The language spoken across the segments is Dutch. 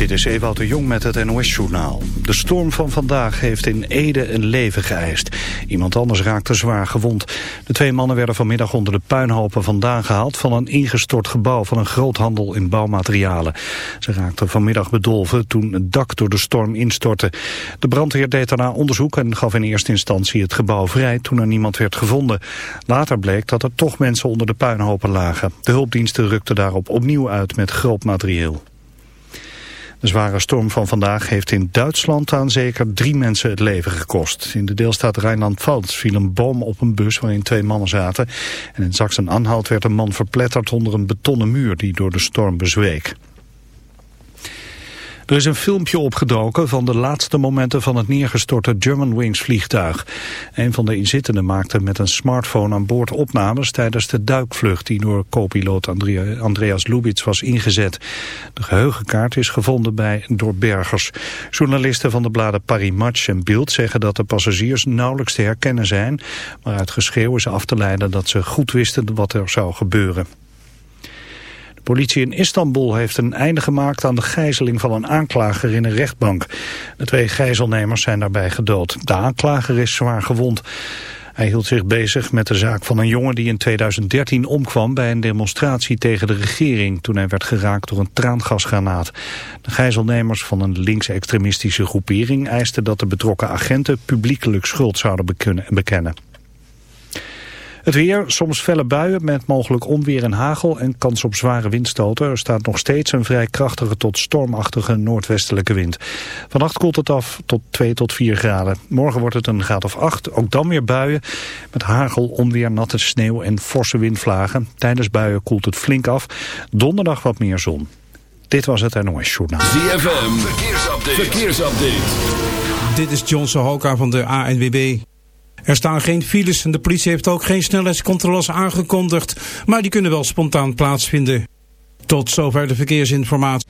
Dit is Ewout de Jong met het NOS-journaal. De storm van vandaag heeft in Ede een leven geëist. Iemand anders raakte zwaar gewond. De twee mannen werden vanmiddag onder de puinhopen vandaan gehaald... van een ingestort gebouw van een groothandel in bouwmaterialen. Ze raakten vanmiddag bedolven toen het dak door de storm instortte. De brandweer deed daarna onderzoek en gaf in eerste instantie het gebouw vrij... toen er niemand werd gevonden. Later bleek dat er toch mensen onder de puinhopen lagen. De hulpdiensten rukten daarop opnieuw uit met groot materieel. De zware storm van vandaag heeft in Duitsland aan zeker drie mensen het leven gekost. In de deelstaat Rijnland-Pfalz viel een boom op een bus waarin twee mannen zaten. En in Sachsen-Anhalt werd een man verpletterd onder een betonnen muur die door de storm bezweek. Er is een filmpje opgedoken van de laatste momenten van het neergestorte Germanwings vliegtuig. Een van de inzittenden maakte met een smartphone aan boord opnames tijdens de duikvlucht die door co-piloot Andreas Lubitz was ingezet. De geheugenkaart is gevonden bij door bergers. Journalisten van de bladen Paris Match en Bild zeggen dat de passagiers nauwelijks te herkennen zijn, maar uit geschreeuw is af te leiden dat ze goed wisten wat er zou gebeuren. Politie in Istanbul heeft een einde gemaakt aan de gijzeling van een aanklager in een rechtbank. De twee gijzelnemers zijn daarbij gedood. De aanklager is zwaar gewond. Hij hield zich bezig met de zaak van een jongen die in 2013 omkwam bij een demonstratie tegen de regering toen hij werd geraakt door een traangasgranaat. De gijzelnemers van een linksextremistische groepering eisten dat de betrokken agenten publiekelijk schuld zouden bekennen. Het weer, soms felle buien met mogelijk onweer en hagel en kans op zware windstoten. Er staat nog steeds een vrij krachtige tot stormachtige noordwestelijke wind. Vannacht koelt het af tot 2 tot 4 graden. Morgen wordt het een graad of 8, ook dan weer buien. Met hagel, onweer, natte sneeuw en forse windvlagen. Tijdens buien koelt het flink af. Donderdag wat meer zon. Dit was het NOS Journaal. ZFM, verkeersupdate. verkeersupdate. Dit is John Sohoka van de ANWB. Er staan geen files en de politie heeft ook geen snelheidscontroles aangekondigd, maar die kunnen wel spontaan plaatsvinden. Tot zover de verkeersinformatie.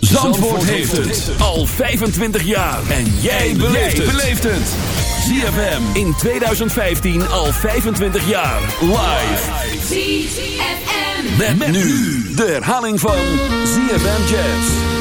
Zandvoort heeft het al 25 jaar en jij beleeft het. ZFM in 2015 al 25 jaar live. ZFM met nu de herhaling van ZFM Jazz.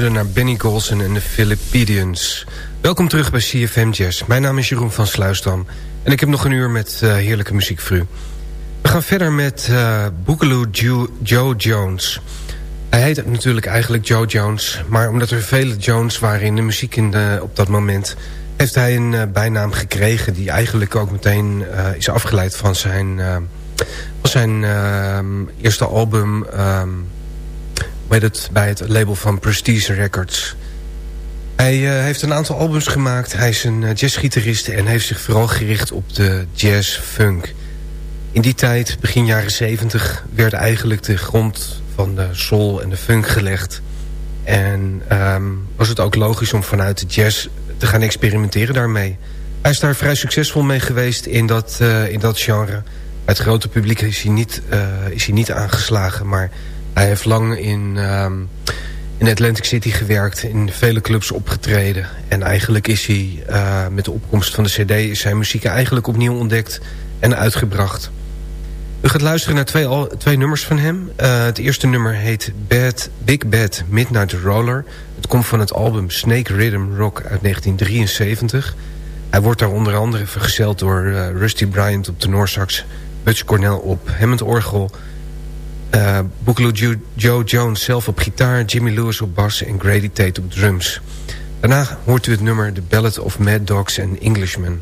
Luisterde naar Benny Golson en de Philippidians. Welkom terug bij CFM Jazz. Mijn naam is Jeroen van Sluisdam. En ik heb nog een uur met uh, heerlijke muziek voor u. We gaan verder met uh, Boogaloo Joe, Jones. Hij heet natuurlijk eigenlijk Joe Jones. Maar omdat er vele Jones waren in de muziek in de, op dat moment... heeft hij een uh, bijnaam gekregen... die eigenlijk ook meteen is afgeleid van zijn, van zijn eerste album... Um, weet het, bij het label van Prestige Records. Hij uh, heeft een aantal albums gemaakt. Hij is een uh, jazzgitarist en heeft zich vooral gericht op de jazz-funk. In die tijd, begin jaren 70, werd eigenlijk de grond van de soul en de funk gelegd. En um, was het ook logisch om vanuit de jazz te gaan experimenteren daarmee. Hij is daar vrij succesvol mee geweest in dat, uh, in dat genre. Het grote publiek is hij niet, is hij niet aangeslagen, maar hij heeft lang in, um, in Atlantic City gewerkt, in vele clubs opgetreden. En eigenlijk is hij uh, met de opkomst van de cd is zijn muziek eigenlijk opnieuw ontdekt en uitgebracht. U gaat luisteren naar twee, twee nummers van hem. Uh, het eerste nummer heet Bad, Big Bad Midnight Roller. Het komt van het album Snake Rhythm Rock uit 1973. Hij wordt daar onder andere vergezeld door uh, Rusty Bryant op tenorsax... Butch Cornell op Hammond orgel... Uh, Boogaloo Joe, Joe Jones zelf op gitaar, Jimmy Lewis op bas en Grady Tate op drums. Daarna hoort u het nummer The Ballad of Mad Dogs and Englishmen.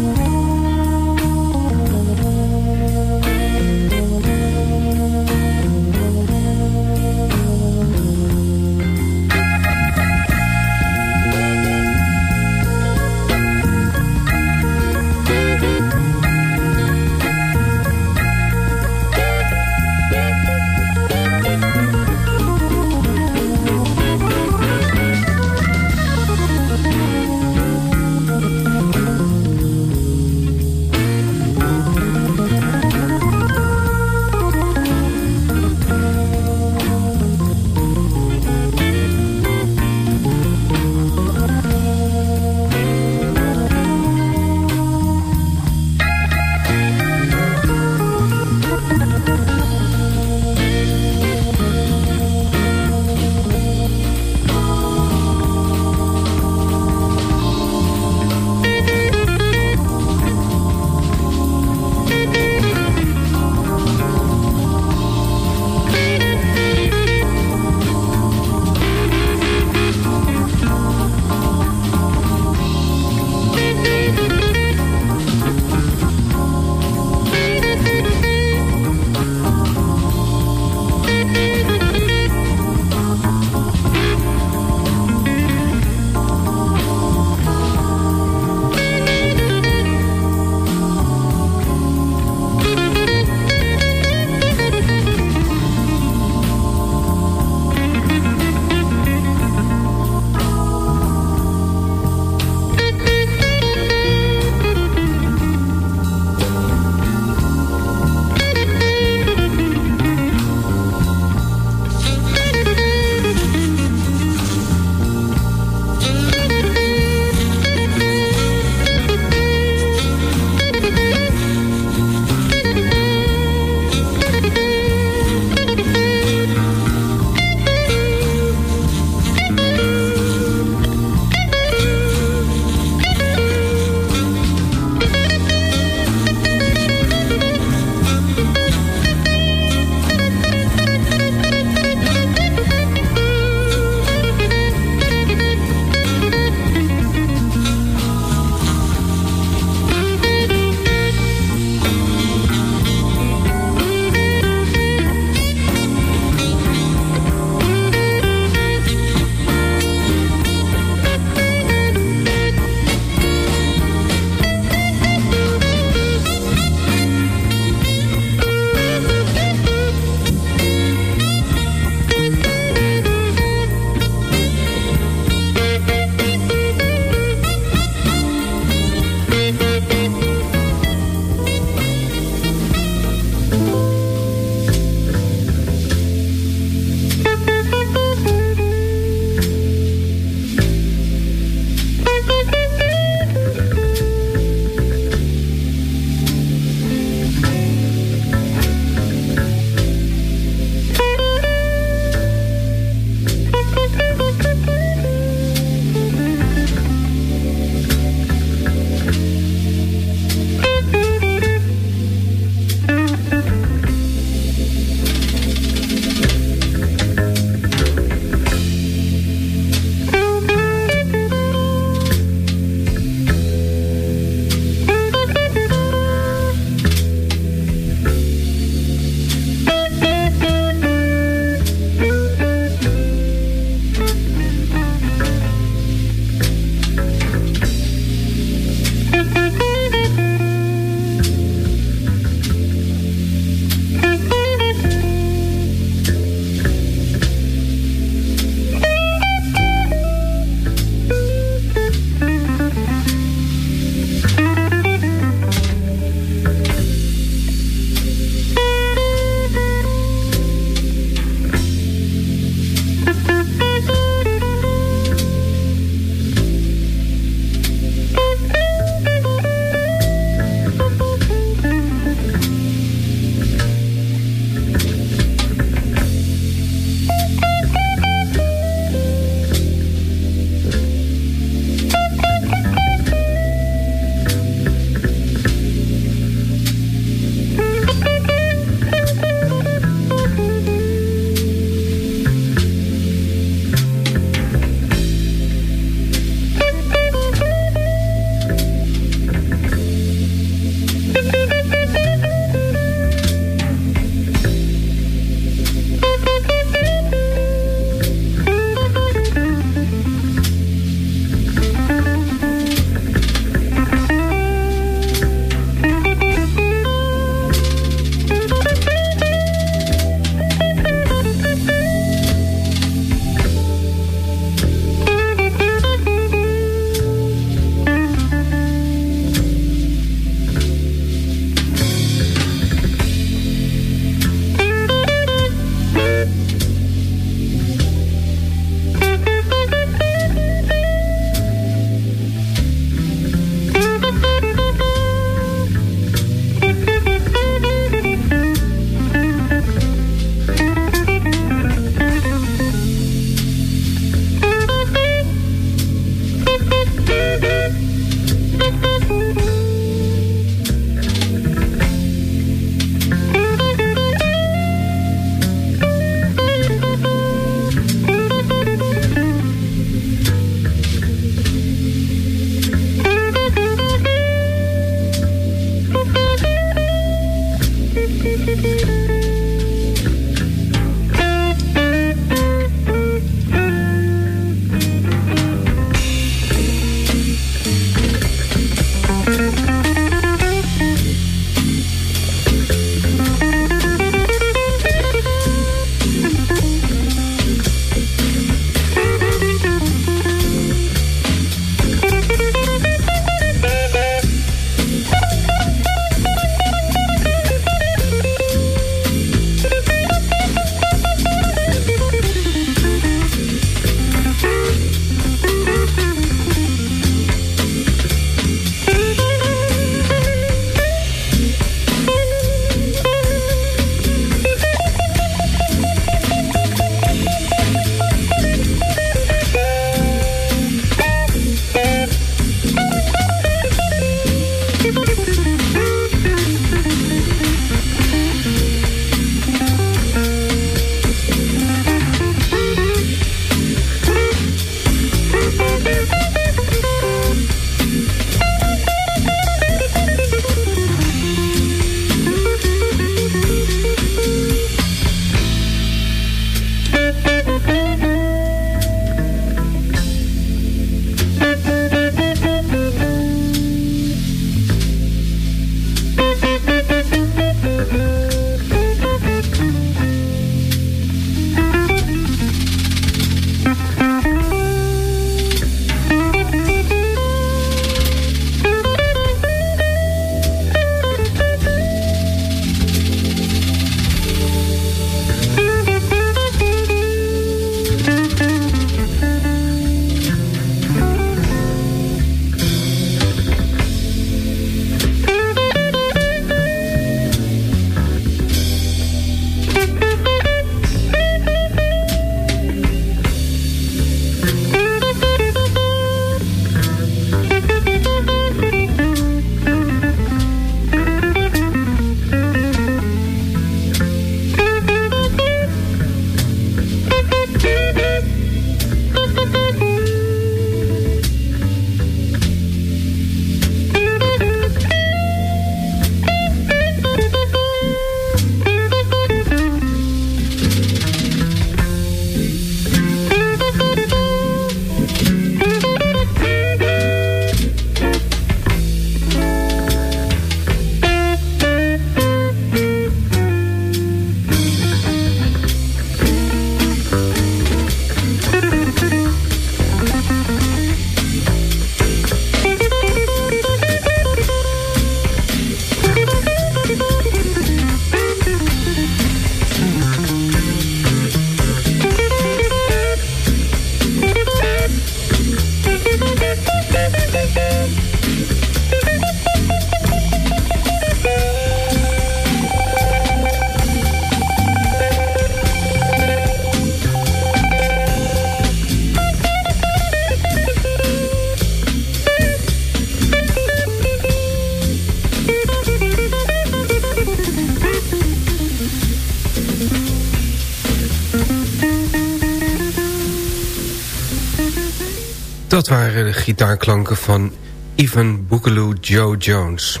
Gitaarklanken van Ivan Boogaloo Joe Jones.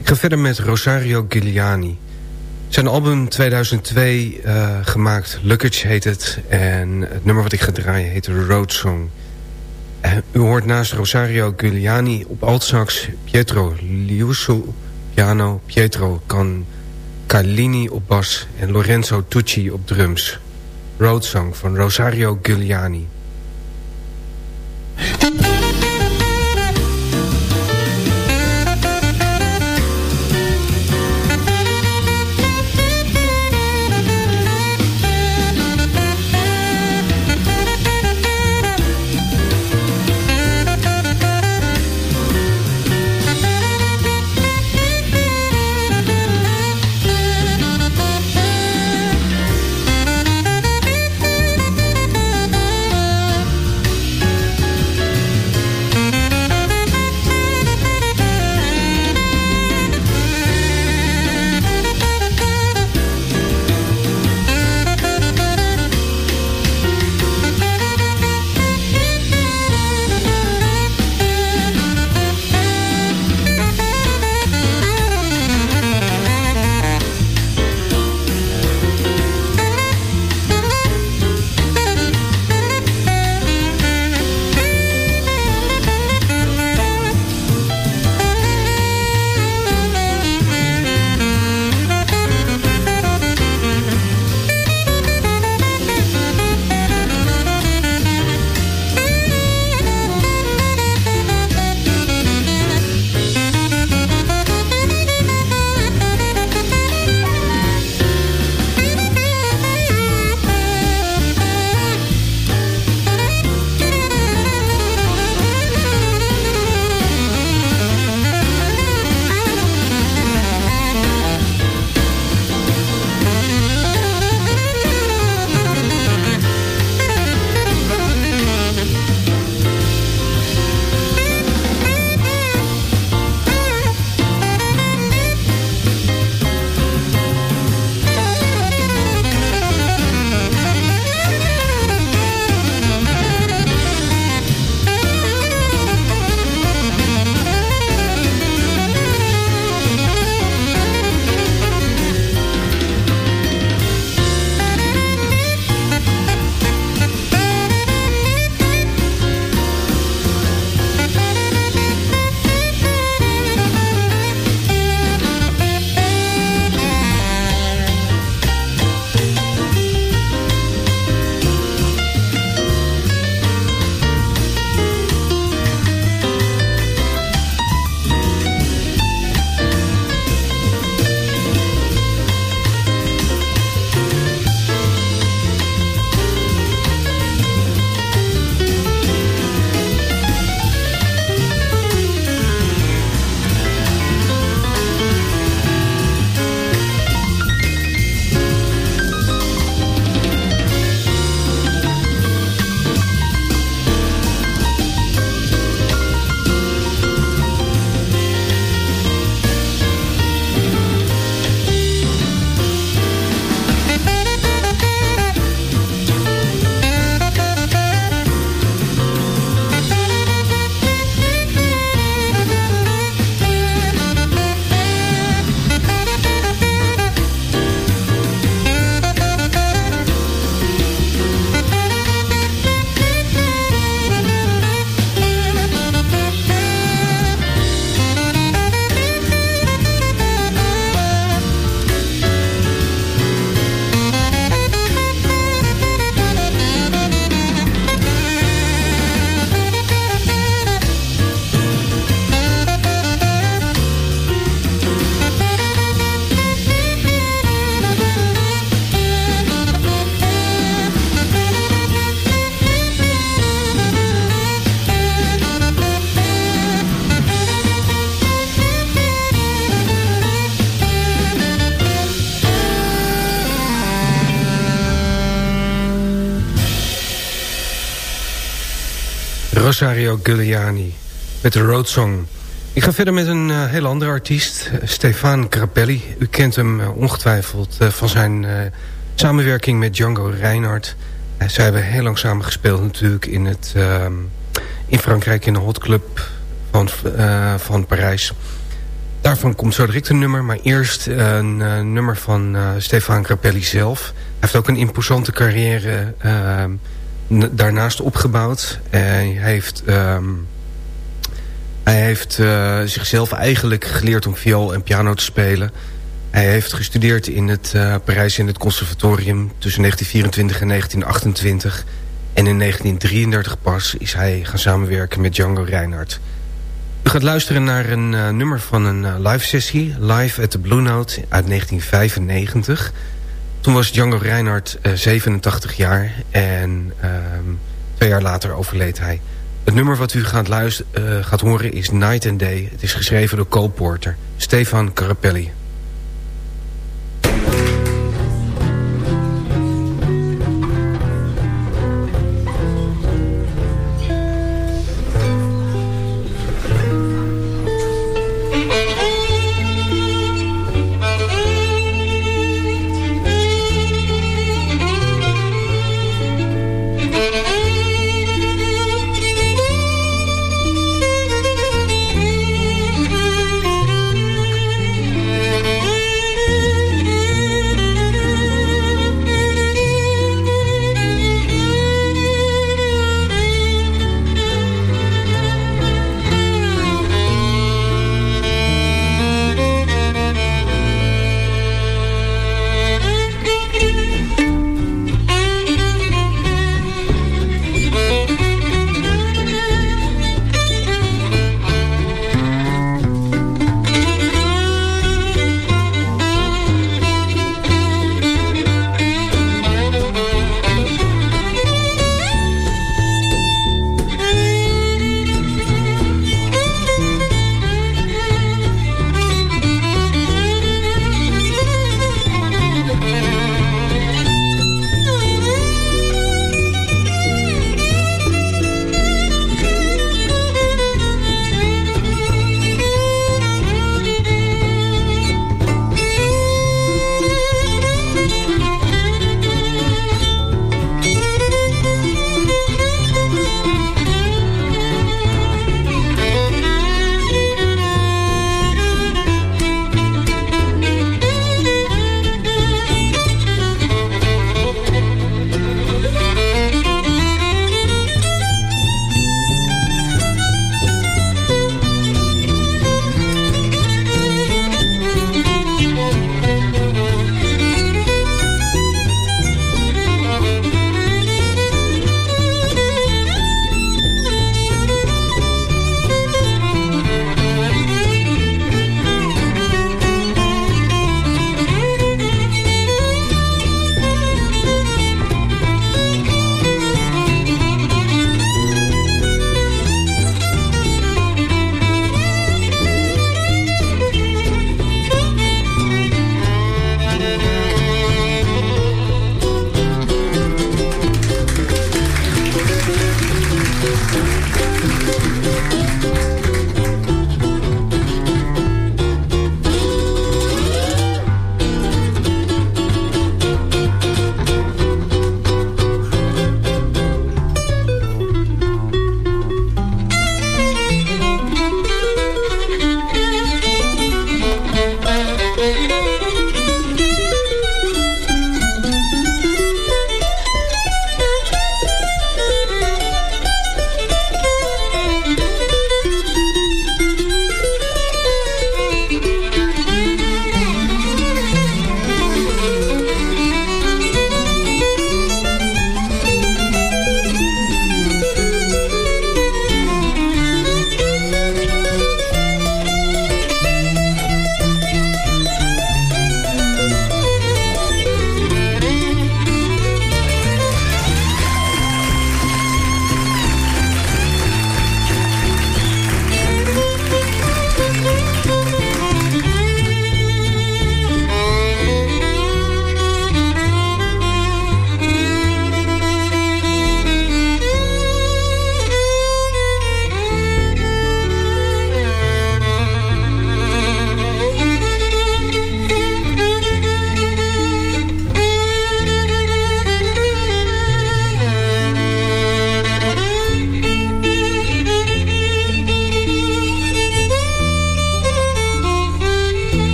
Ik ga verder met Rosario Giuliani. Zijn album 2002 uh, eh, gemaakt, Luggage heet het. En het nummer wat ik ga draaien heet Road Song. Uh, u hoort naast Rosario Giuliani op altsax Pietro Liuso piano... Pietro Can Carlini op bas en Lorenzo Tucci op drums. Road Song van Rosario Giuliani. Rosario Giuliani met de Road Song. Ik ga verder met een uh, heel andere artiest, uh, Stefan Grappelli. U kent hem uh, ongetwijfeld van zijn samenwerking met Django Reinhardt. zij hebben heel lang samen gespeeld natuurlijk in, het, ehm, in Frankrijk in de Hot Club van, van Parijs. Daarvan komt zo direct een nummer, maar eerst een nummer van Stefan Grappelli zelf. Hij heeft ook een imposante carrière ehm, daarnaast opgebouwd. hij heeft... Um, hij heeft uh, zichzelf eigenlijk geleerd om viool en piano te spelen. Hij heeft gestudeerd in het uh, Parijs in het conservatorium tussen 1924 en 1928. En in 1933 pas is hij gaan samenwerken met Django Reinhardt. U gaat luisteren naar een uh, nummer van een live sessie, Live at the Blue Note uit 1995. Toen was Django Reinhardt 87 jaar en ehm, twee jaar later overleed hij. Het nummer wat u gaat, luisteren, uh, gaat horen is Night and Day. Het is geschreven door Cole Porter. Stefan Carapelli.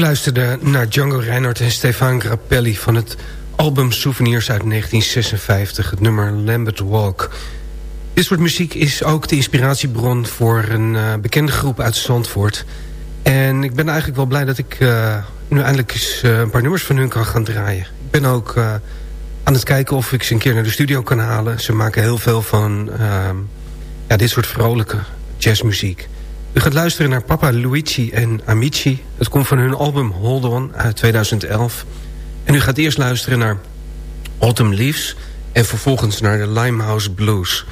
Luisterde naar Django Reinhardt en Stefan Grappelli... van het album Souvenirs uit 1956, het nummer Lambert Walk. Dit soort muziek is ook de inspiratiebron voor een uh, bekende groep uit Zandvoort. En ik ben eigenlijk wel blij dat ik uh, nu eindelijk eens uh, een paar nummers van hun kan gaan draaien. Ik ben ook aan het kijken of ik ze een keer naar de studio kan halen. Ze maken heel veel van ehm, ja, dit soort vrolijke jazzmuziek. U gaat luisteren naar Papa Luigi en Amici. Het komt van hun album Hold On uit 2011. En u gaat eerst luisteren naar Autumn Leaves... en vervolgens naar de Limehouse Blues.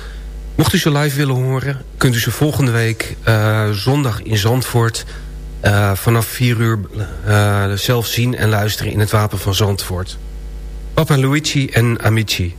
Mocht u ze live willen horen... kunt u ze volgende week uh, zondag in Zandvoort... Uh, vanaf 4 uur uh, zelf zien en luisteren in het Wapen van Zandvoort. Papa Luigi en Amici.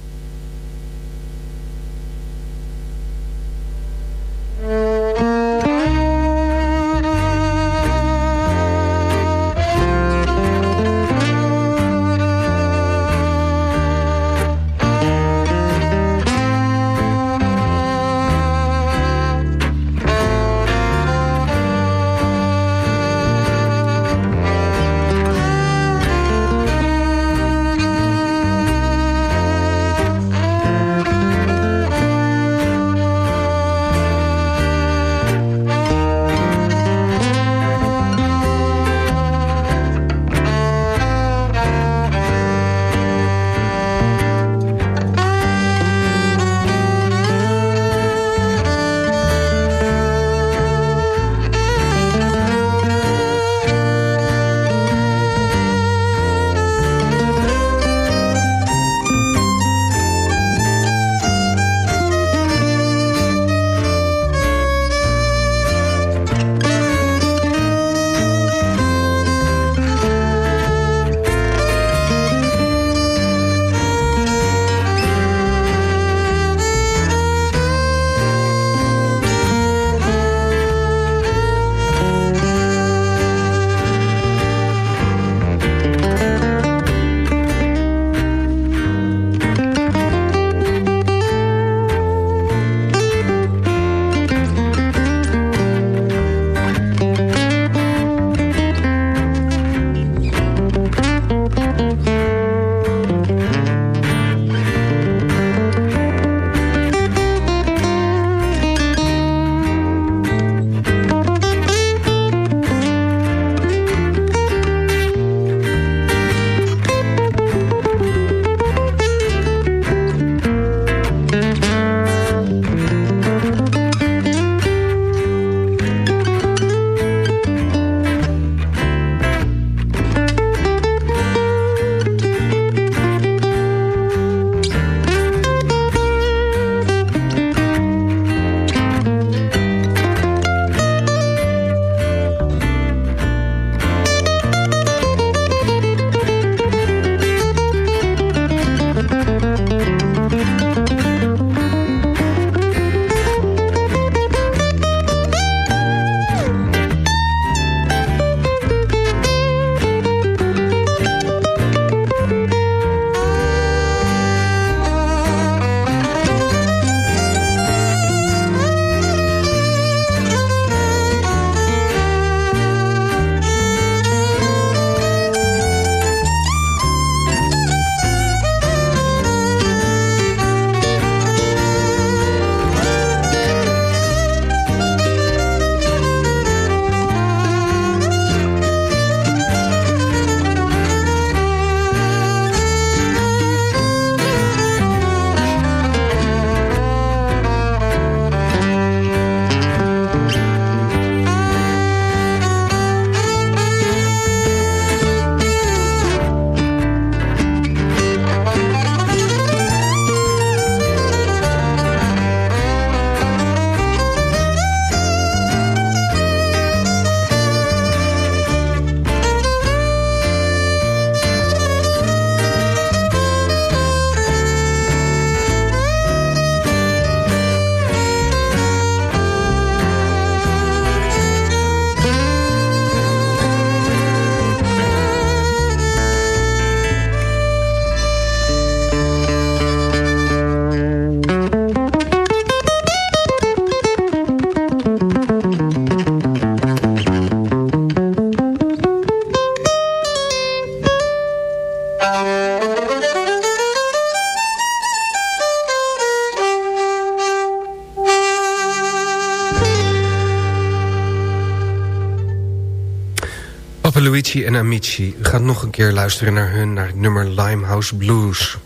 Amici. U gaat nog een keer luisteren naar hun, naar het nummer Limehouse Blues.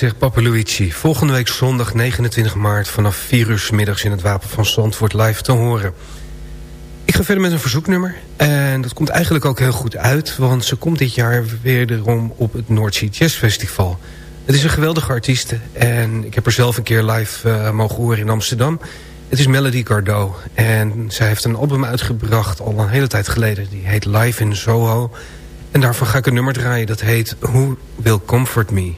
Gezegd, Papa Luigi. Volgende week zondag 29 maart vanaf 4 uur middags in het Wapen van Zandvoort live te horen. Ik ga verder met een verzoeknummer. En dat komt eigenlijk ook heel goed uit, want ze komt dit jaar weer erom op het Noordzee Jazz Festival. Het is een geweldige artiest en ik heb er zelf een keer live uh, mogen horen in Amsterdam. Het is Melody Gardot en zij heeft een album uitgebracht al een hele tijd geleden. Die heet Live in Soho. En daarvan ga ik een nummer draaien dat heet Who Will Comfort Me.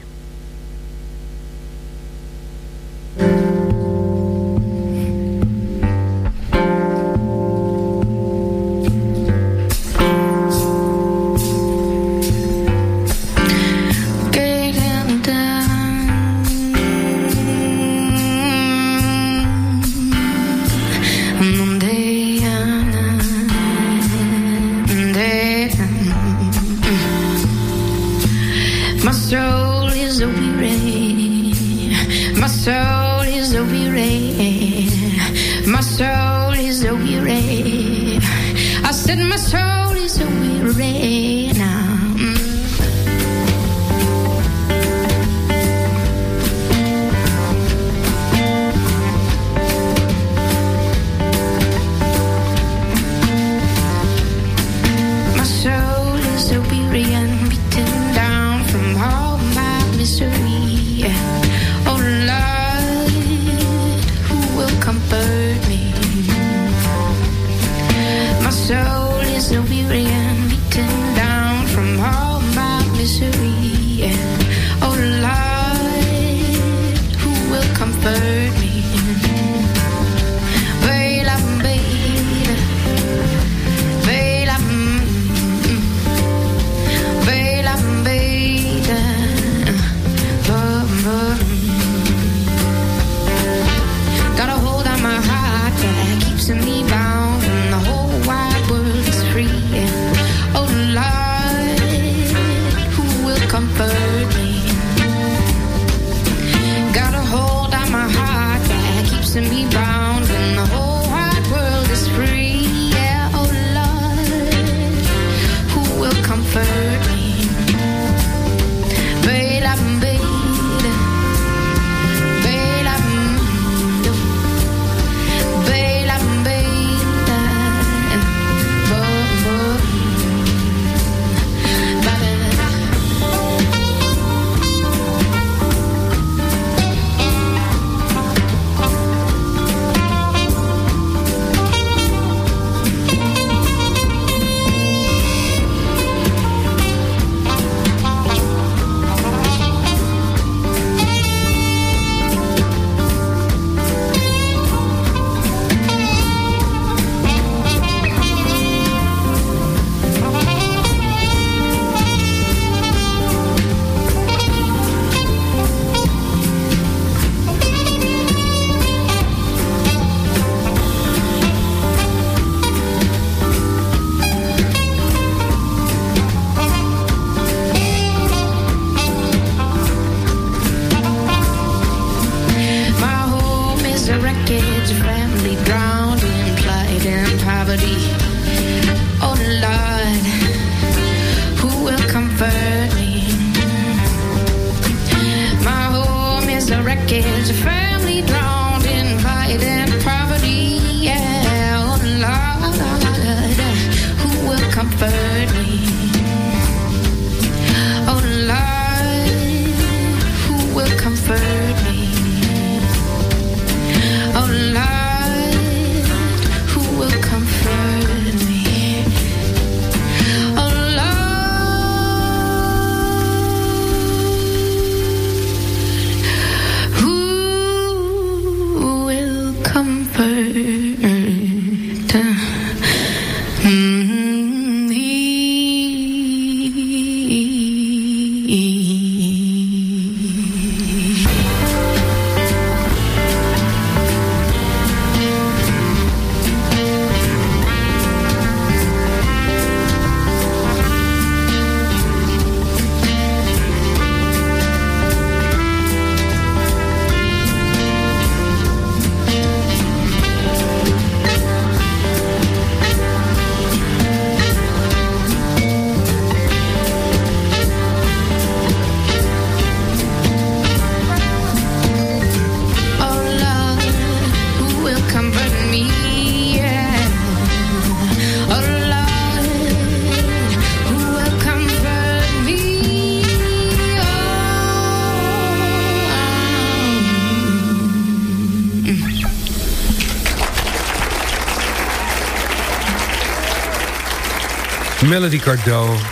Melody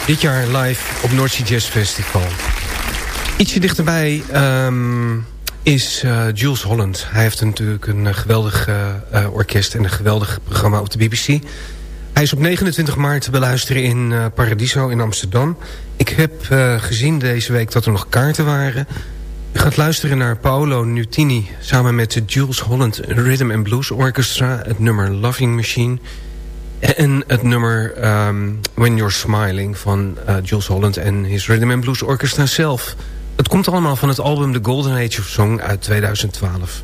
dit jaar live op North Sea Jazz Festival. Ietsje dichterbij um, is uh, Jules Holland. Hij heeft natuurlijk een uh, geweldig uh, orkest en een geweldig programma op de BBC. Hij is op 29 maart te beluisteren in Paradiso in Amsterdam. Ik heb gezien deze week dat er nog kaarten waren. U gaat luisteren naar Paolo Nutini samen met de Jules Holland Rhythm and Blues Orchestra... het nummer Loving Machine... En het nummer um, When You're Smiling van uh, Jules Holland en his Rhythm and Blues Orchestra zelf. Het komt allemaal van het album The Golden Age of Song uit 2012.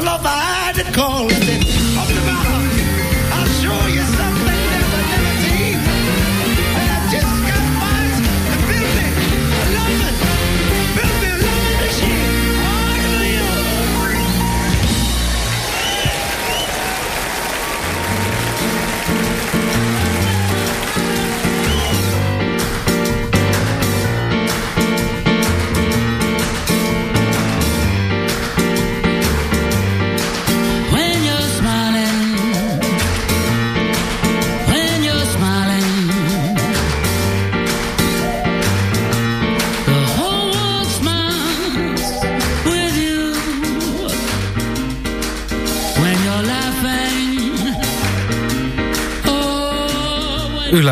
till I had to call.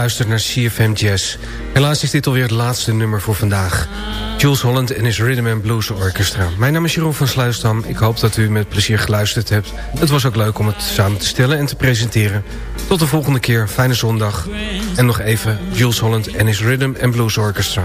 Luistert naar CFM Jazz. Helaas is dit alweer het laatste nummer voor vandaag. Jules Holland en his Rhythm and Blues Orchestra. Mijn naam is Jeroen van Sluisdam. Ik hoop dat u met plezier geluisterd hebt. Het was ook leuk om het samen te stellen en te presenteren. Tot de volgende keer. Fijne zondag. En nog even Jules Holland en his Rhythm and Blues Orchestra.